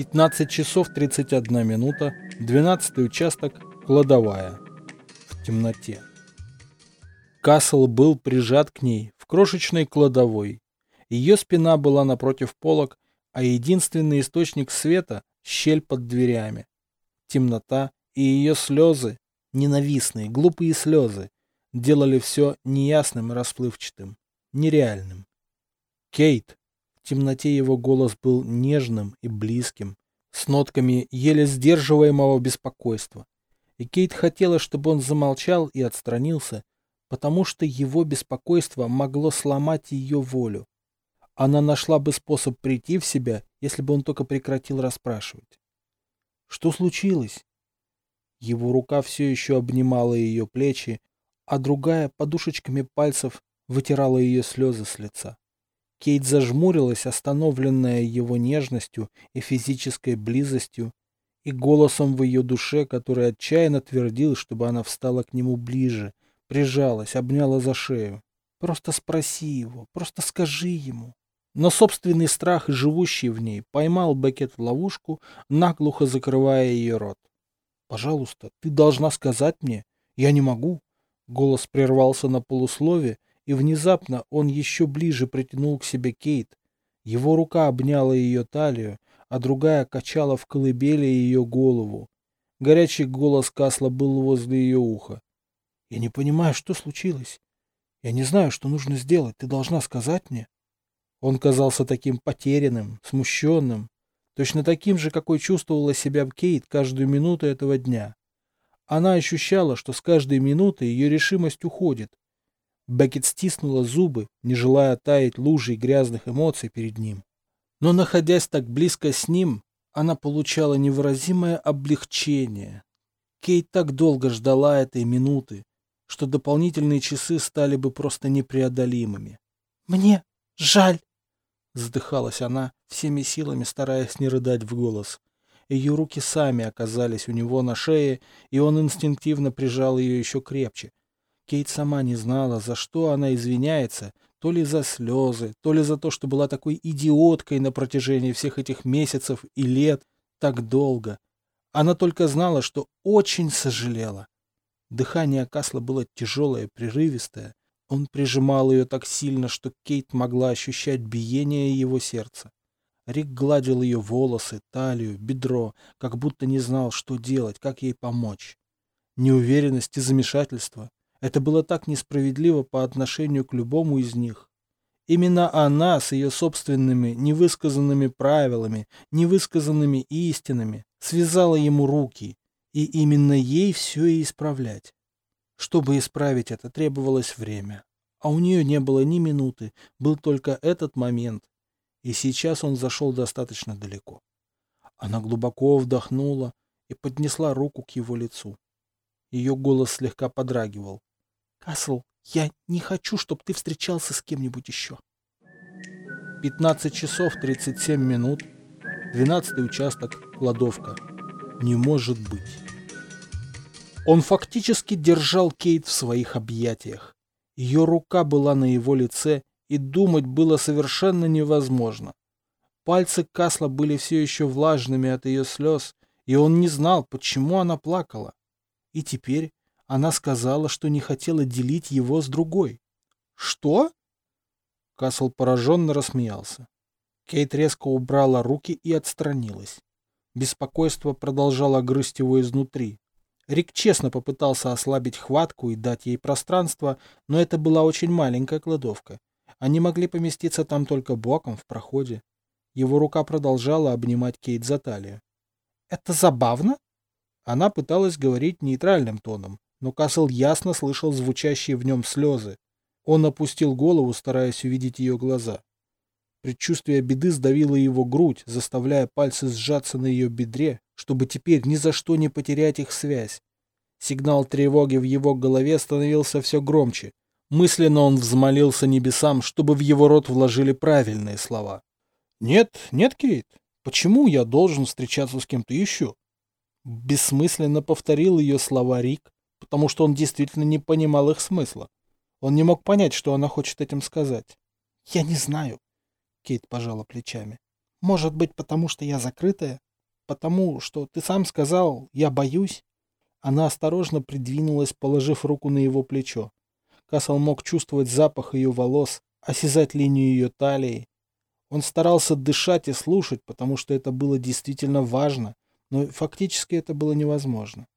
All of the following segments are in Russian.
15 часов 31 минута, 12 участок, кладовая. В темноте. Касл был прижат к ней в крошечной кладовой. Ее спина была напротив полок, а единственный источник света — щель под дверями. Темнота и ее слезы, ненавистные, глупые слезы, делали все неясным и расплывчатым, нереальным. Кейт. Темноте его голос был нежным и близким, с нотками еле сдерживаемого беспокойства. И Кейт хотела, чтобы он замолчал и отстранился, потому что его беспокойство могло сломать ее волю. Она нашла бы способ прийти в себя, если бы он только прекратил расспрашивать. Что случилось? Его рука все еще обнимала ее плечи, а другая подушечками пальцев вытирала ее слезы с лица. Кейт зажмурилась, остановленная его нежностью и физической близостью, и голосом в ее душе, который отчаянно твердил, чтобы она встала к нему ближе, прижалась, обняла за шею. Просто спроси его, просто скажи ему. Но собственный страх, живущий в ней, поймал Бекет в ловушку, наглухо закрывая ее рот. «Пожалуйста, ты должна сказать мне. Я не могу». Голос прервался на полуслове, и внезапно он еще ближе притянул к себе Кейт. Его рука обняла ее талию, а другая качала в колыбели ее голову. Горячий голос Касла был возле ее уха. «Я не понимаю, что случилось. Я не знаю, что нужно сделать. Ты должна сказать мне». Он казался таким потерянным, смущенным, точно таким же, какой чувствовала себя Кейт каждую минуту этого дня. Она ощущала, что с каждой минутой ее решимость уходит, Беккет стиснула зубы, не желая таять лужей грязных эмоций перед ним. Но, находясь так близко с ним, она получала невыразимое облегчение. Кейт так долго ждала этой минуты, что дополнительные часы стали бы просто непреодолимыми. «Мне жаль!» — задыхалась она, всеми силами стараясь не рыдать в голос. Ее руки сами оказались у него на шее, и он инстинктивно прижал ее еще крепче, Кейт сама не знала, за что она извиняется, то ли за слезы, то ли за то, что была такой идиоткой на протяжении всех этих месяцев и лет, так долго. Она только знала, что очень сожалела. Дыхание Касла было тяжелое, прерывистое. Он прижимал ее так сильно, что Кейт могла ощущать биение его сердца. Рик гладил ее волосы, талию, бедро, как будто не знал, что делать, как ей помочь. Неуверенность и замешательство. Это было так несправедливо по отношению к любому из них. Именно она с ее собственными невысказанными правилами, невысказанными истинами связала ему руки, и именно ей все и исправлять. Чтобы исправить это, требовалось время. А у нее не было ни минуты, был только этот момент. И сейчас он зашел достаточно далеко. Она глубоко вдохнула и поднесла руку к его лицу. Ее голос слегка подрагивал. Касл, я не хочу, чтобы ты встречался с кем-нибудь еще. 15 часов 37 минут. 12 участок. Кладовка. Не может быть. Он фактически держал Кейт в своих объятиях. Ее рука была на его лице, и думать было совершенно невозможно. Пальцы Касла были все еще влажными от ее слез, и он не знал, почему она плакала. И теперь, она сказала, что не хотела делить его с другой. Что? Касл пораженно рассмеялся. Кейт резко убрала руки и отстранилась. Беспокойство продолжало грызть его изнутри. Рик честно попытался ослабить хватку и дать ей пространство, но это была очень маленькая кладовка. Они могли поместиться там только боком в проходе. Его рука продолжала обнимать Кейт за талию. «Это забавно?» Она пыталась говорить нейтральным тоном, но Касл ясно слышал звучащие в нем слезы. Он опустил голову, стараясь увидеть ее глаза. Предчувствие беды сдавило его грудь, заставляя пальцы сжаться на ее бедре, чтобы теперь ни за что не потерять их связь. Сигнал тревоги в его голове становился все громче. Мысленно он взмолился небесам, чтобы в его рот вложили правильные слова. «Нет, нет, Кейт, почему я должен встречаться с кем-то еще?» Бессмысленно повторил ее слова Рик, потому что он действительно не понимал их смысла. Он не мог понять, что она хочет этим сказать. «Я не знаю», — Кейт пожала плечами. «Может быть, потому что я закрытая? потому что ты сам сказал, я боюсь. Она осторожно придвинулась, положив руку на его плечо. Касл мог чувствовать запах ее волос, осязать линию ее талии. Он старался дышать и слушать, потому что это было действительно важно, но фактически это было невозможно.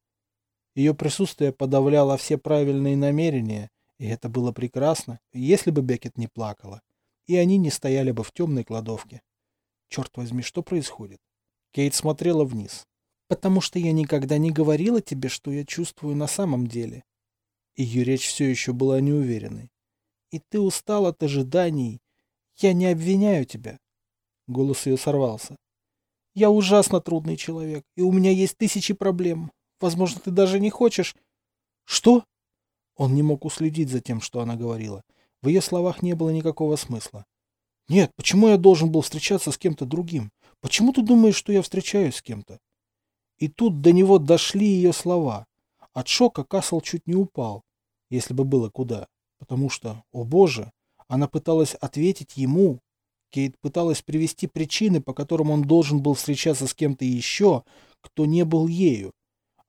Ее присутствие подавляло все правильные намерения, и это было прекрасно, если бы Бекет не плакала, и они не стояли бы в темной кладовке. Черт возьми, что происходит? Кейт смотрела вниз. «Потому что я никогда не говорила тебе, что я чувствую на самом деле». Ее речь все еще была неуверенной. «И ты устал от ожиданий. Я не обвиняю тебя». Голос ее сорвался. «Я ужасно трудный человек, и у меня есть тысячи проблем. Возможно, ты даже не хочешь...» «Что?» Он не мог уследить за тем, что она говорила. В ее словах не было никакого смысла. «Нет, почему я должен был встречаться с кем-то другим? Почему ты думаешь, что я встречаюсь с кем-то?» И тут до него дошли ее слова. От шока Касл чуть не упал, если бы было куда. Потому что, о боже, она пыталась ответить ему. Кейт пыталась привести причины, по которым он должен был встречаться с кем-то еще, кто не был ею.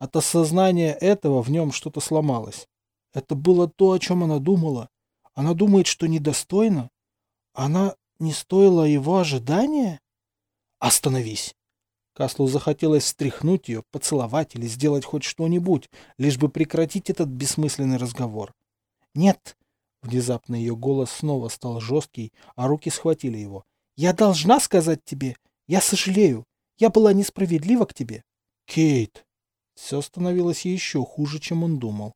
От осознания этого в нем что-то сломалось. Это было то, о чем она думала. Она думает, что недостойна. Она не стоила его ожидания? Остановись! Каслу захотелось встряхнуть ее, поцеловать или сделать хоть что-нибудь, лишь бы прекратить этот бессмысленный разговор. «Нет!» Внезапно ее голос снова стал жесткий, а руки схватили его. «Я должна сказать тебе! Я сожалею! Я была несправедлива к тебе!» «Кейт!» Все становилось еще хуже, чем он думал.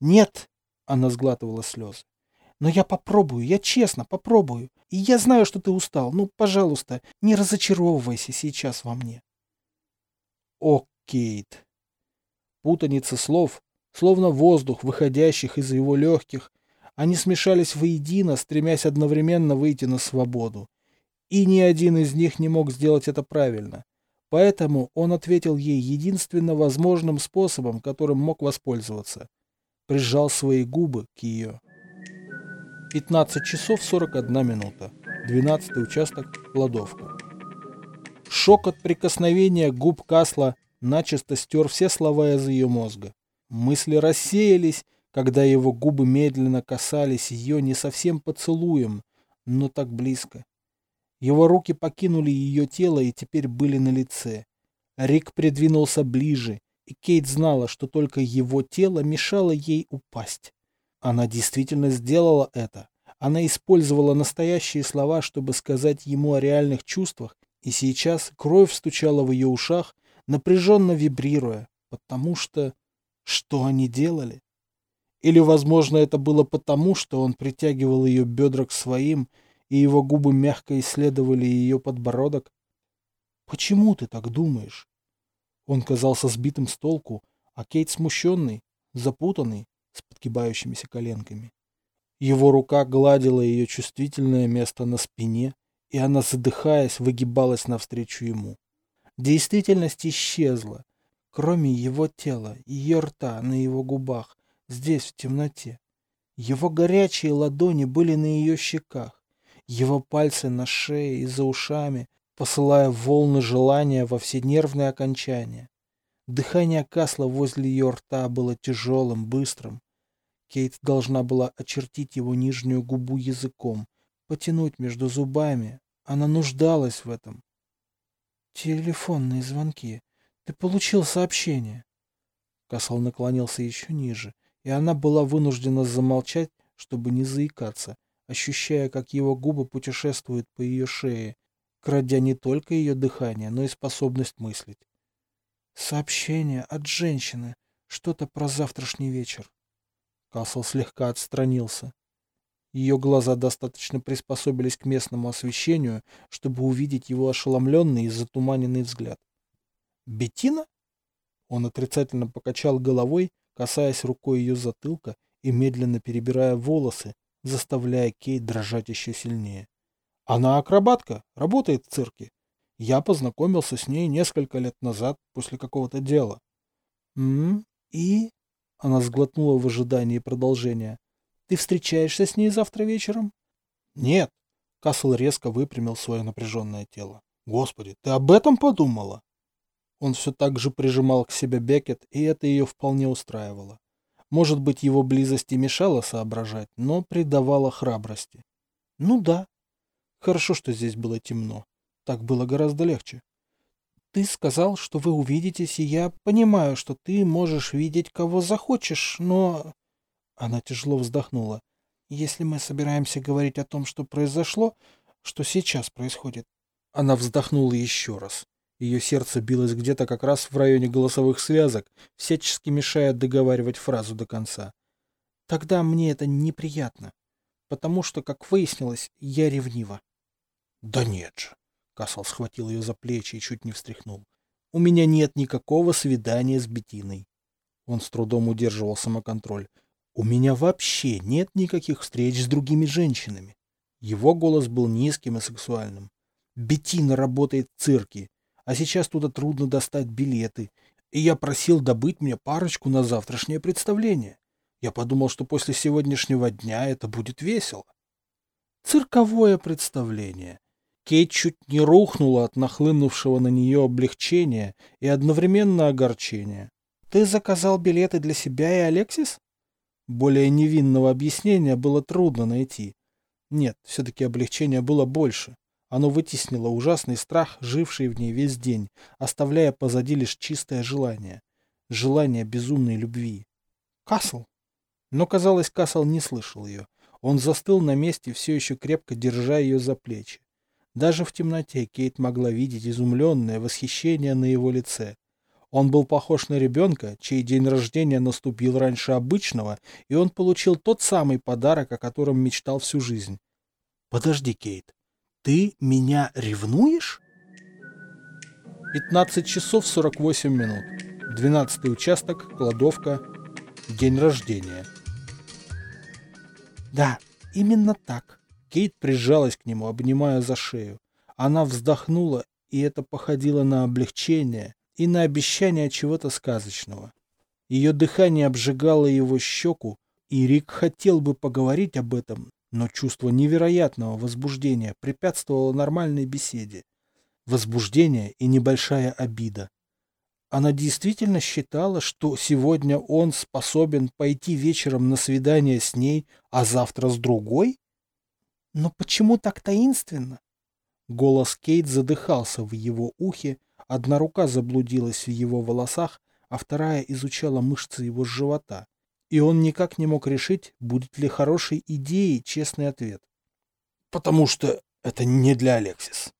«Нет!» Она сглатывала слезы. «Но я попробую, я честно попробую. И я знаю, что ты устал. Ну, пожалуйста, не разочаровывайся сейчас во мне». О, Кейт! Путаница слов, словно воздух, выходящих из его легких, они смешались воедино, стремясь одновременно выйти на свободу. И ни один из них не мог сделать это правильно. Поэтому он ответил ей единственно возможным способом, которым мог воспользоваться. Прижал свои губы к ее. 15 часов 41 минута. 12 участок, кладовка. Шок от прикосновения губ Касла начисто стер все слова из ее мозга. Мысли рассеялись, когда его губы медленно касались ее не совсем поцелуем, но так близко. Его руки покинули ее тело и теперь были на лице. Рик придвинулся ближе, и Кейт знала, что только его тело мешало ей упасть. Она действительно сделала это. Она использовала настоящие слова, чтобы сказать ему о реальных чувствах и сейчас кровь стучала в ее ушах, напряженно вибрируя, потому что... Что они делали? Или, возможно, это было потому, что он притягивал ее бедра к своим, и его губы мягко исследовали ее подбородок? Почему ты так думаешь? Он казался сбитым с толку, а Кейт смущенный, запутанный, с подгибающимися коленками. Его рука гладила ее чувствительное место на спине, и она, задыхаясь, выгибалась навстречу ему. Действительность исчезла, кроме его тела, ее рта на его губах, здесь, в темноте. Его горячие ладони были на ее щеках, его пальцы на шее и за ушами, посылая волны желания во все нервные окончания. Дыхание Касла возле ее рта было тяжелым, быстрым. Кейт должна была очертить его нижнюю губу языком, потянуть между зубами. Она нуждалась в этом. Телефонные звонки. Ты получил сообщение. Касл наклонился еще ниже, и она была вынуждена замолчать, чтобы не заикаться, ощущая, как его губы путешествуют по ее шее, крадя не только ее дыхание, но и способность мыслить. Сообщение от женщины. Что-то про завтрашний вечер. Касл слегка отстранился. Ее глаза достаточно приспособились к местному освещению, чтобы увидеть его ошеломленный и затуманенный взгляд. «Беттина?» Он отрицательно покачал головой, касаясь рукой ее затылка и медленно перебирая волосы, заставляя Кейт дрожать еще сильнее. «Она акробатка, работает в цирке. Я познакомился с ней несколько лет назад после какого-то дела». «М? И?» Она сглотнула в ожидании продолжения. Ты встречаешься с ней завтра вечером? Нет. Касл резко выпрямил свое напряженное тело. Господи, ты об этом подумала? Он все так же прижимал к себе Бекет, и это ее вполне устраивало. Может быть, его близость и мешала соображать, но придавала храбрости. Ну да. Хорошо, что здесь было темно. Так было гораздо легче. Ты сказал, что вы увидитесь, и я понимаю, что ты можешь видеть, кого захочешь, но... Она тяжело вздохнула. Если мы собираемся говорить о том, что произошло, что сейчас происходит. Она вздохнула еще раз. Ее сердце билось где-то как раз в районе голосовых связок, всячески мешая договаривать фразу до конца. Тогда мне это неприятно, потому что, как выяснилось, я ревнива. Да нет же. Кассел схватил ее за плечи и чуть не встряхнул. У меня нет никакого свидания с Бетиной. Он с трудом удерживал самоконтроль. У меня вообще нет никаких встреч с другими женщинами. Его голос был низким и сексуальным. Бетина работает в цирке, а сейчас туда трудно достать билеты, и я просил добыть мне парочку на завтрашнее представление. Я подумал, что после сегодняшнего дня это будет весело. Цирковое представление. Кейт чуть не рухнула от нахлынувшего на нее облегчения и одновременно огорчения. «Ты заказал билеты для себя и Алексис?» Более невинного объяснения было трудно найти. Нет, все-таки облегчение было больше. Оно вытеснило ужасный страх, живший в ней весь день, оставляя позади лишь чистое желание. Желание безумной любви. «Касл!» Но, казалось, Касл не слышал ее. Он застыл на месте, все еще крепко держа ее за плечи. Даже в темноте Кейт могла видеть изумленное восхищение на его лице. Он был похож на ребенка, чей день рождения наступил раньше обычного, и он получил тот самый подарок, о котором мечтал всю жизнь. «Подожди, Кейт, ты меня ревнуешь? 15 часов 48 минут. 12 участок, кладовка, день рождения. Да, именно так. Кейт прижалась к нему, обнимая за шею. Она вздохнула, и это походило на облегчение и на обещание чего-то сказочного. Ее дыхание обжигало его щеку, и Рик хотел бы поговорить об этом, но чувство невероятного возбуждения препятствовало нормальной беседе. Возбуждение и небольшая обида. Она действительно считала, что сегодня он способен пойти вечером на свидание с ней, а завтра с другой? Но почему так таинственно? Голос Кейт задыхался в его ухе, одна рука заблудилась в его волосах, а вторая изучала мышцы его живота и он никак не мог решить, будет ли хорошей идеей честный ответ. «Потому что это не для Алексис».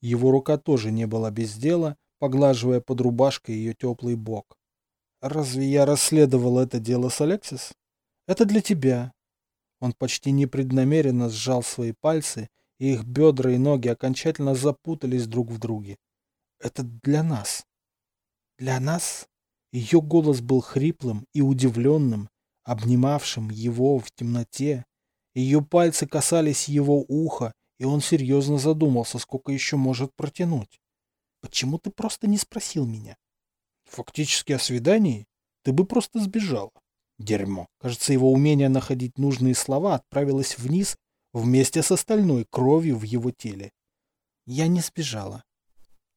Его рука тоже не была без дела, поглаживая под рубашкой ее теплый бок. «Разве я расследовал это дело с Алексис? Это для тебя». Он почти непреднамеренно сжал свои пальцы, и их бедра и ноги окончательно запутались друг в друге. «Это для нас». «Для нас?» Ее голос был хриплым и удивленным, обнимавшим его в темноте. Ее пальцы касались его уха, и он серьезно задумался, сколько еще может протянуть. «Почему ты просто не спросил меня?» «Фактически о свидании? Ты бы просто сбежала». Дерьмо. Кажется, его умение находить нужные слова отправилось вниз вместе с остальной кровью в его теле. Я не сбежала.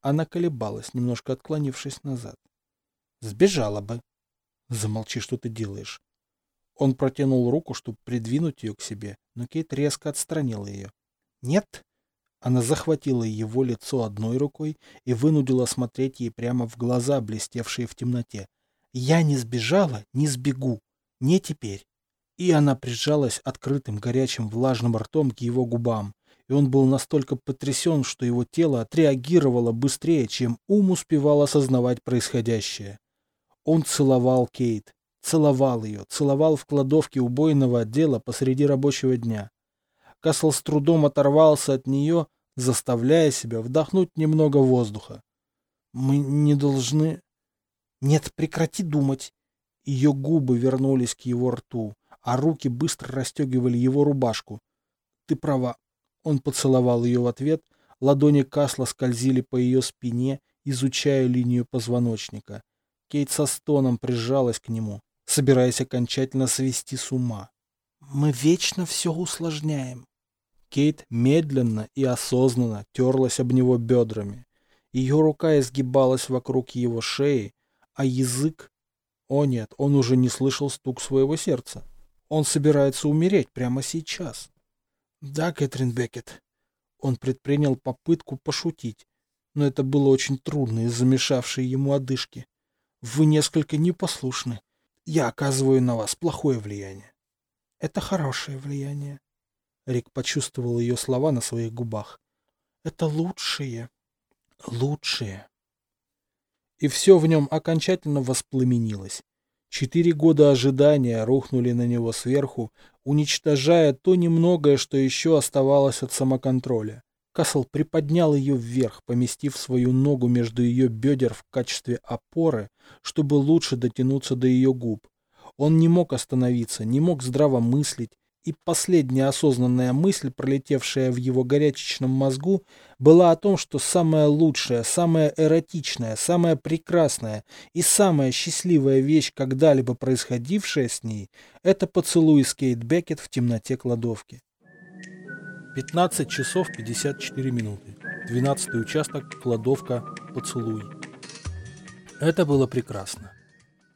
Она колебалась, немножко отклонившись назад. Сбежала бы. Замолчи, что ты делаешь. Он протянул руку, чтобы придвинуть ее к себе, но Кейт резко отстранила ее. Нет. Она захватила его лицо одной рукой и вынудила смотреть ей прямо в глаза, блестевшие в темноте. Я не сбежала, не сбегу. Не теперь. И она прижалась открытым, горячим, влажным ртом к его губам, и он был настолько потрясен, что его тело отреагировало быстрее, чем ум успевал осознавать происходящее. Он целовал Кейт, целовал ее, целовал в кладовке убойного отдела посреди рабочего дня. Касл с трудом оторвался от нее, заставляя себя вдохнуть немного воздуха. «Мы не должны...» «Нет, прекрати думать!» Ее губы вернулись к его рту, а руки быстро расстегивали его рубашку. «Ты права». Он поцеловал ее в ответ, ладони Касла скользили по ее спине, изучая линию позвоночника. Кейт со стоном прижалась к нему, собираясь окончательно свести с ума. «Мы вечно все усложняем». Кейт медленно и осознанно терлась об него бедрами. Ее рука изгибалась вокруг его шеи, а язык... О нет, он уже не слышал стук своего сердца. Он собирается умереть прямо сейчас. Да, Кэтрин Беккет. Он предпринял попытку пошутить, но это было очень трудно из-за мешавшей ему одышки. Вы несколько непослушны. Я оказываю на вас плохое влияние. Это хорошее влияние. Рик почувствовал ее слова на своих губах. Это лучшее. Лучшее. И все в нем окончательно воспламенилось. Четыре года ожидания рухнули на него сверху, уничтожая то немногое, что еще оставалось от самоконтроля. Касл приподнял ее вверх, поместив свою ногу между ее бедер в качестве опоры, чтобы лучше дотянуться до ее губ. Он не мог остановиться, не мог здраво мыслить, и последняя осознанная мысль, пролетевшая в его горячечном мозгу, была о том, что самая лучшая, самая эротичная, самая прекрасная и самая счастливая вещь, когда-либо происходившая с ней, это поцелуй с Кейт Беккет в темноте кладовки. 15 часов 54 минуты. 12 участок, кладовка, поцелуй. Это было прекрасно.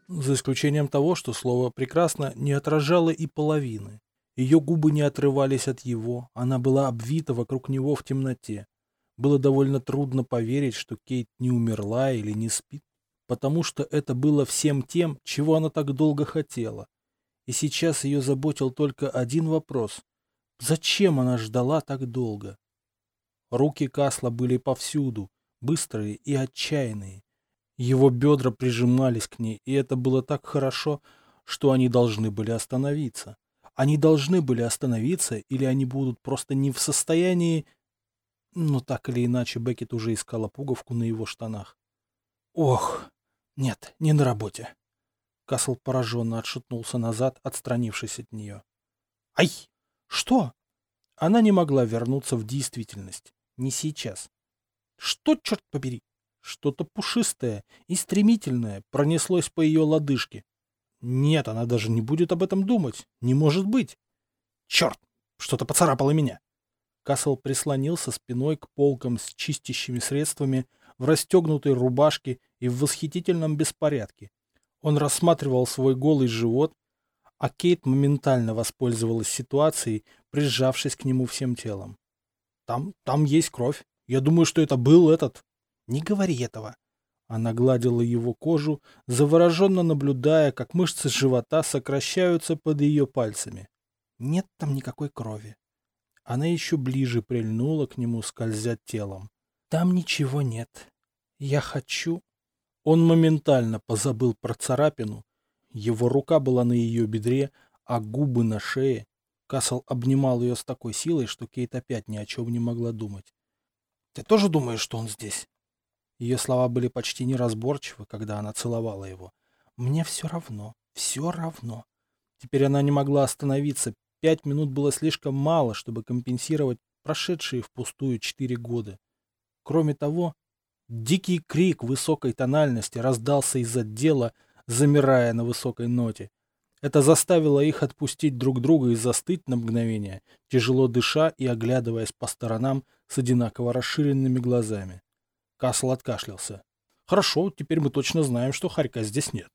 За исключением того, что слово «прекрасно» не отражало и половины. Ее губы не отрывались от его, она была обвита вокруг него в темноте. Было довольно трудно поверить, что Кейт не умерла или не спит, потому что это было всем тем, чего она так долго хотела. И сейчас ее заботил только один вопрос — Зачем она ждала так долго? Руки Касла были повсюду, быстрые и отчаянные. Его бедра прижимались к ней, и это было так хорошо, что они должны были остановиться. Они должны были остановиться, или они будут просто не в состоянии... Но так или иначе Беккет уже искала пуговку на его штанах. Ох, нет, не на работе. Касл пораженно отшатнулся назад, отстранившись от нее. Ай! Что? Она не могла вернуться в действительность. Не сейчас. Что, черт побери? Что-то пушистое и стремительное пронеслось по ее лодыжке. Нет, она даже не будет об этом думать. Не может быть. Черт! Что-то поцарапало меня. Касл прислонился спиной к полкам с чистящими средствами в расстегнутой рубашке и в восхитительном беспорядке. Он рассматривал свой голый живот, а Кейт моментально воспользовалась ситуацией, прижавшись к нему всем телом. «Там, там есть кровь. Я думаю, что это был этот...» «Не говори этого!» Она гладила его кожу, завороженно наблюдая, как мышцы живота сокращаются под ее пальцами. «Нет там никакой крови». Она еще ближе прильнула к нему, скользя телом. «Там ничего нет. Я хочу...» Он моментально позабыл про царапину, его рука была на ее бедре, а губы на шее. Касл обнимал ее с такой силой, что Кейт опять ни о чем не могла думать. «Ты тоже думаешь, что он здесь?» Ее слова были почти неразборчивы, когда она целовала его. «Мне все равно, все равно». Теперь она не могла остановиться. Пять минут было слишком мало, чтобы компенсировать прошедшие впустую четыре года. Кроме того, дикий крик высокой тональности раздался из отдела, замирая на высокой ноте. Это заставило их отпустить друг друга и застыть на мгновение, тяжело дыша и оглядываясь по сторонам с одинаково расширенными глазами. Касл откашлялся. «Хорошо, теперь мы точно знаем, что Харька здесь нет».